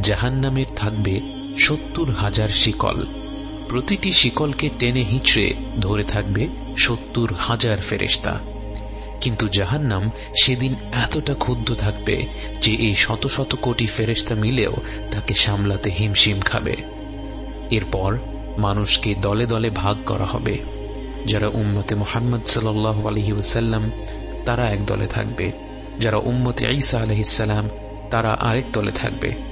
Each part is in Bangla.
জাহান্নামের থাকবে সত্তর হাজার শিকল। প্রতিটি শিকলকে টেনে হিঁচড়ে ধরে থাকবে সত্তর হাজার ফেরেস্তা কিন্তু জাহান্নাম সেদিন এতটা ক্ষুদ্ধ থাকবে যে এই শত শত কোটি ফেরেস্তা মিলেও তাকে সামলাতে হিমশিম খাবে। এরপর মানুষকে দলে দলে ভাগ করা হবে। যারা উম্মতে মোহাম্মদ সাল আলহি ওসাল্লাম তারা এক দলে থাকবে। যারা উম্মতে ঈসা আলহিসাল্লাম তারা আরেক দলে থাকবে।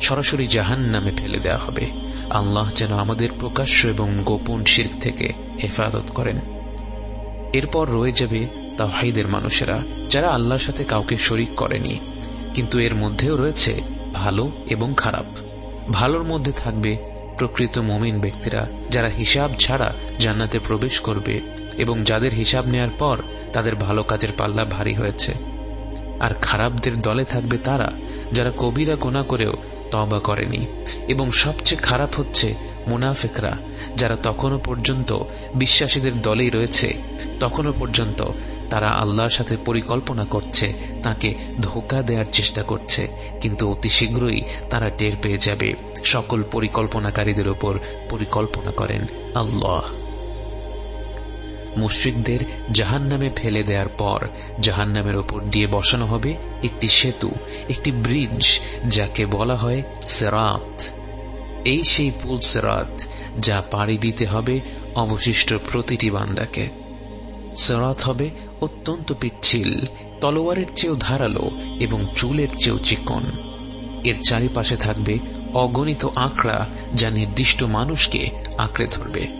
সরাসরি জাহান নামে ফেলে দেওয়া হবে। আল্লাহ যেন আমাদের প্রকাশ্য এবং গোপন শির্ক থেকে হেফাজত করেন। এরপর রয়ে যাবে তাহিদের মানুষেরা, যারা আল্লাহর সাথে কাউকে শরিক করেনি। কিন্তু এর মধ্যেও রয়েছে ভালো এবং খারাপ। ভালোর মধ্যে থাকবে প্রকৃত মমিন ব্যক্তিরা, যারা হিসাব ছাড়া জান্নাতে প্রবেশ করবে এবং যাদের হিসাব নেয়ার পর তাদের ভালো কাজের পাল্লা ভারী হয়েছে। আর খারাপদের দলে থাকবে তারা, যারা কবিরা গোনা করেও তবা করেনি। এবং সবচেয়ে খারাপ হচ্ছে মুনাফেকরা, যারা তখনও পর্যন্ত বিশ্বাসীদের দলেই রয়েছে, তখনও পর্যন্ত তারা আল্লাহর সাথে পরিকল্পনা করছে, তাকে ধোকা দেওয়ার চেষ্টা করছে, কিন্তু অতি শীঘ্রই তারা টের পেয়ে যাবে। সকল পরিকল্পনাকারীদের ওপর পরিকল্পনা করেন আল্লাহ। মুশ্রিকদের জাহান নামে ফেলে দেওয়ার পর জাহান নামের ওপর দিয়ে বসানো হবে একটি সেতু, একটি ব্রিজ, যাকে বলা হয় সেরাত। এই সেই পুল সেরাত, যা পাড়ি দিতে হবে অবশিষ্ট প্রতিটি বান্দাকে। সেরাত হবে অত্যন্ত পিচ্ছিল, তলোয়ারের চেয়েও ধারালো এবং চুলের চেয়েও চিকন। এর চারিপাশে থাকবে অগণিত আঁকড়া যা নির্দিষ্ট মানুষকে আঁকড়ে ধরবে।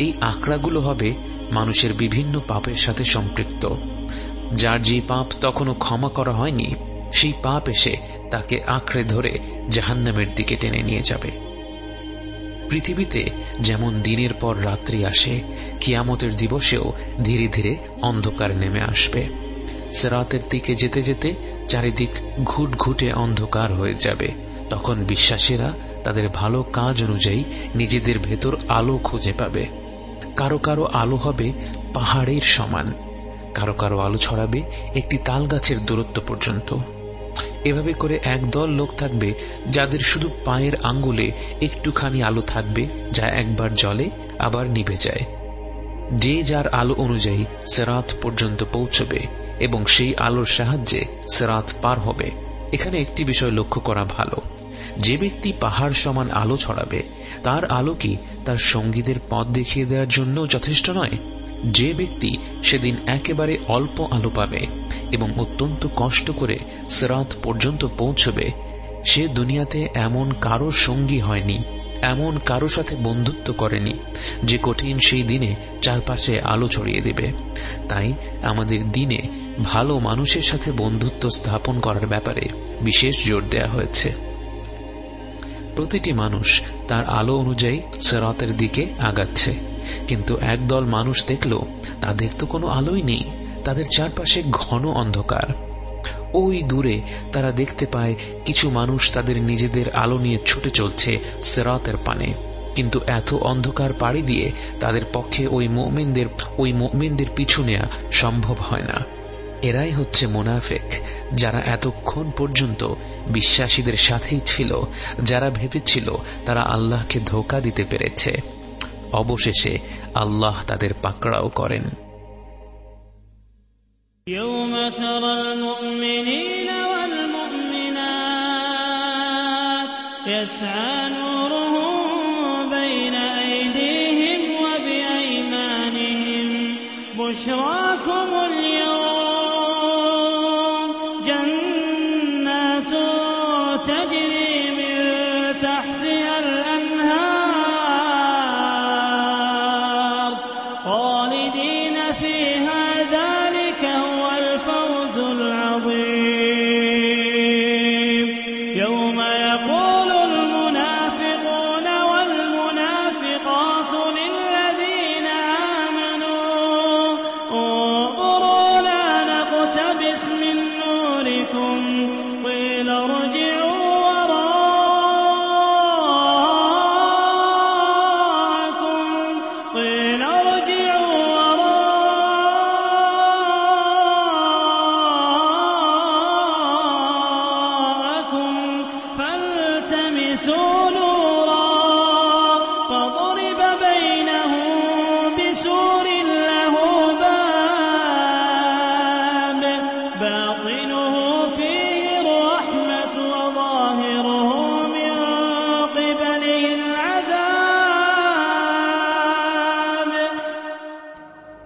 এই আঁকড়াগুলো হবে মানুষের বিভিন্ন পাপের সাথে সম্পৃক্ত। যার যে পাপ তখনও ক্ষমা করা হয়নি, সেই পাপ এসে তাকে আঁকড়ে ধরে জাহান্নামের দিকে টেনে নিয়ে যাবে। পৃথিবীতে যেমন দিনের পর রাত্রি আসে, কিয়ামতের দিবসেও ধীরে ধীরে অন্ধকার নেমে আসবে। সেরাতের দিকে যেতে যেতে চারিদিক ঘুট ঘুটে অন্ধকার হয়ে যাবে। তখন বিশ্বাসীরা তাদের ভালো কাজ অনুযায়ী নিজেদের ভেতর আলো খুঁজে পাবে। কারও কারও আলো হবে পাহাড়ের সমান। কারও কারও আলো ছড়াবে একটি তাল গাছের দূরত্ব পর্যন্ত। এভাবে করে একদল লোক থাকবে যাদের শুধু পায়ের আঙ্গুলে একটুখানি আলো থাকবে যা একবার জলে আবার নিভে যায়। যে যার আলো অনুযায়ী সেরাত পর্যন্ত পৌঁছবে এবং সেই আলোর সাহায্যে সেরাত পার হবে। এখানে একটি বিষয় লক্ষ্য করা ভালো। যে ব্যক্তি পাহাড় সমান আলো ছড়াবে, তার আলো কি তার সঙ্গীদের পথ দেখিয়ে দেওয়ার জন্য যথেষ্ট নয়? যে ব্যক্তি সেদিন একেবারে অল্প আলো পাবে এবং অত্যন্ত কষ্ট করে সেরাত পর্যন্ত পৌঁছবে, সে দুনিয়াতে এমন কারও সঙ্গী হয়নি, এমন কারও সাথে বন্ধুত্ব করেনি, যে কঠিন সেই দিনে চারপাশে আলো ছড়িয়ে দেবে। তাই আমাদের দিনে ভালো মানুষের সাথে বন্ধুত্ব স্থাপন করার ব্যাপারে বিশেষ জোর দেয়া হয়েছে। প্রতিটি মানুষ তার আলো অনুযায়ী সেরাতের দিকে আগাচ্ছে। কিন্তু একদল মানুষ দেখল, তাদের তো কোনো আলোই নেই, তাদের চারপাশে ঘন অন্ধকার। ওই দূরে তারা দেখতে পায়, কিছু মানুষ তাদের নিজেদের আলো নিয়ে ছুটে চলছে সেরাতের পানে। কিন্তু এত অন্ধকার পাড়ি দিয়ে তাদের পক্ষে ওই মোমেনদের ওই মোমেনদের পিছু নেওয়া সম্ভব হয় না। এরাই হচ্ছে মোনাফেক, যারা এতক্ষণ পর্যন্ত বিশ্বাসীদের সাথেই ছিল, যারা ভেবেছিল তারা আল্লাহকে ধোকা দিতে পেরেছে। অবশেষে আল্লাহ তাদের পাকড়াও করেন। يوم بشراكم اليوم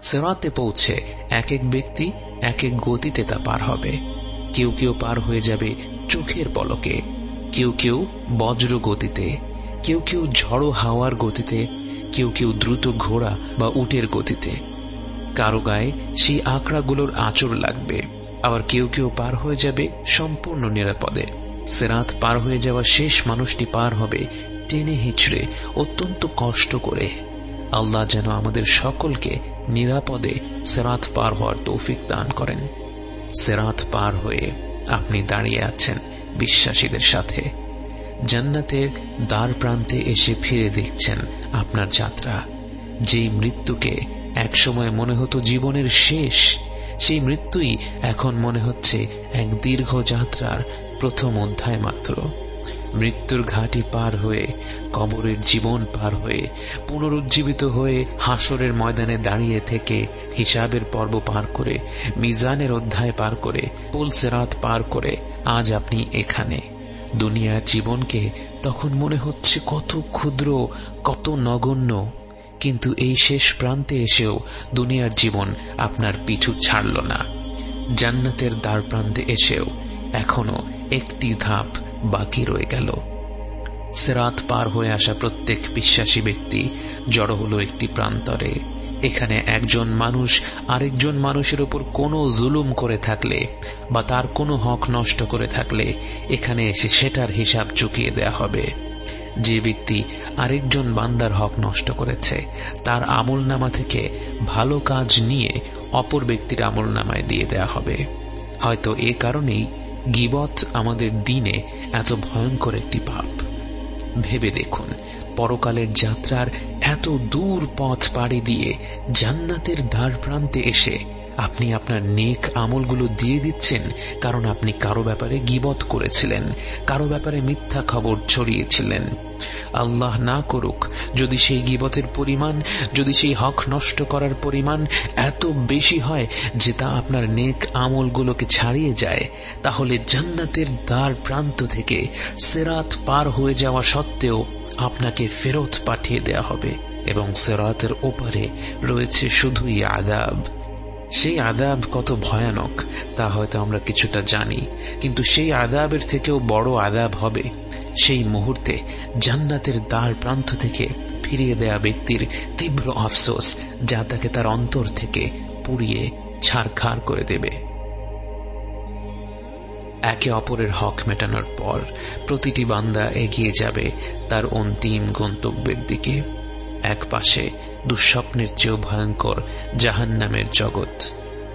সেরাতে পৌঁছে এক এক ব্যক্তি এক এক গতিতে তা পার হবে। কেউ কেউ পার হয়ে যাবে চোখের পলকে। কেউ কেউ বজ্র গতিতে। কেউ কেউ ঝড়ো হাওয়ার গতিতে। কেউ কেউ দ্রুত ঘোড়া বা উটের গতিতে। কারও গায়ে সেই আঁকড়াগুলোর আঁচড় লাগবে। আবার কেউ কেউ পার হয়ে যাবে সম্পূর্ণ নিরাপদে। সেরাত পার হয়ে যাওয়া শেষ মানুষটি পার হবে টেনে হিচড়ে অত্যন্ত কষ্ট করে। আল্লাহ যেন আমাদের সকলকে নিরাপদে সেরাত পার হওয়ার তৌফিক দান করেন। সেরাত পার হয়ে আপনি দাঁড়িয়ে আছেন বিশ্বাসীদের সাথে। জান্নাতের দ্বার প্রান্তে এসে ফিরে দেখছেন আপনার যাত্রা। যেই মৃত্যুকে একসময় মনে হতো জীবনের শেষ, সেই মৃত্যুই এখন মনে হচ্ছে এক দীর্ঘ যাত্রার প্রথম অধ্যায় মাত্র। মৃত্যুর ঘাটি পার হয়ে, কবরের জীবন পার হয়ে, পুনরুজ্জীবিত হয়ে হাসরের ময়দানে দাঁড়িয়ে থেকে হিসাবের পর্ব পার করে, মিজানের অধ্যায় পার করে পুলসেরাত পার করে, আজ আপনি এখানে। দুনিয়ার জীবনকে তখন মনে হচ্ছে কত ক্ষুদ্র, কত নগণ্য, কিন্তু এই শেষ প্রান্তে এসেও দুনিয়ার জীবন আপনার পিছু ছাড়ল না। জান্নাতের দ্বার প্রান্তে এসেও এখনও একটি ধাপ বাকি রয়ে গেল। সেরাত পার হয়ে আসা প্রত্যেক বিশ্বাসী ব্যক্তি জড়ো হলো একটি প্রান্তরে। এখানে একজন মানুষ আরেকজন মানুষের উপর কোনো জুলুম করে থাকলে বা তার কোনো হক নষ্ট করে থাকলে এখানে এসে সেটার হিসাব চুকিয়ে দেয়া হবে। যে ব্যক্তি আরেকজন বান্দার হক নষ্ট করেছে, তার আমল নামা থেকে ভালো কাজ নিয়ে অপর ব্যক্তির আমল নামায় দিয়ে দেয়া হবে। হয়তো এ কারণেই গিবত আমাদের দিনে এত ভয়ঙ্কর একটি পাপ। ভেবে দেখুন, পরকালের যাত্রার এত দূর পথ পাড়ি দিয়ে জান্নাতের দ্বার প্রান্তে এসে আপনি আপনার নেক আমলগুলো দিয়ে দিচ্ছেন কারণ আপনি কারও ব্যাপারে গিবত করেছিলেন, কারও ব্যাপারে মিথ্যা খবর ছড়িয়েছিলেন। আল্লাহ না করুক, যদি সেই গিবতের পরিমাণ, যদি সেই হক নষ্ট করার পরিমাণ এত বেশি হয় যে তা আপনার নেক আমলগুলোকে ছাড়িয়ে যায়, তাহলে জান্নাতের দ্বার প্রান্ত থেকে সেরাত পার হয়ে যাওয়া সত্ত্বেও আপনাকে ফেরত পাঠিয়ে দেয়া হবে এবং সেরাতের ওপারে রয়েছে শুধুই আদাব সেই আদাব কত ভয়ানক, তা হয়তো আমরা কিছুটা জানি, কিন্তু সেই আদাবের থেকেও বড় আদাব হবে। সেই মুহূর্তে জান্নাতের দ্বার প্রান্ত থেকে ফিরিয়ে দেয়া ব্যক্তির তীব্র আফসোস যা তাকে তার অন্তর থেকে পুড়িয়ে ছাড়খাড় করে দেবে। একে অপরের হক মেটানোর পর প্রতিটি বান্দা এগিয়ে যাবে তার অন্তিম গন্তব্যের দিকে। এক পাশে দুঃস্বপ্নের চেয়েও ভয়ঙ্কর জাহান নামের জগৎ,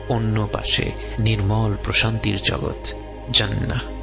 অন্য পাশে নির্মল প্রশান্তির জগৎ জান্না